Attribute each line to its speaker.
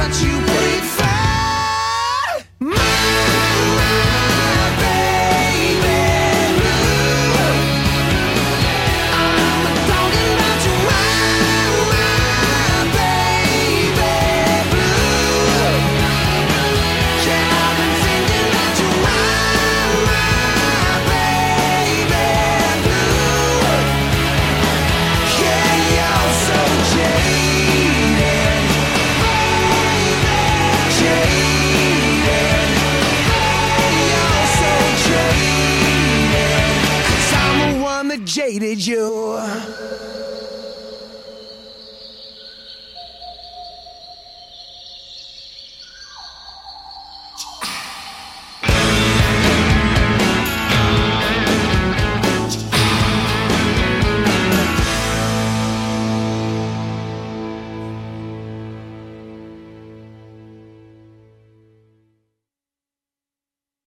Speaker 1: what you put jaded you.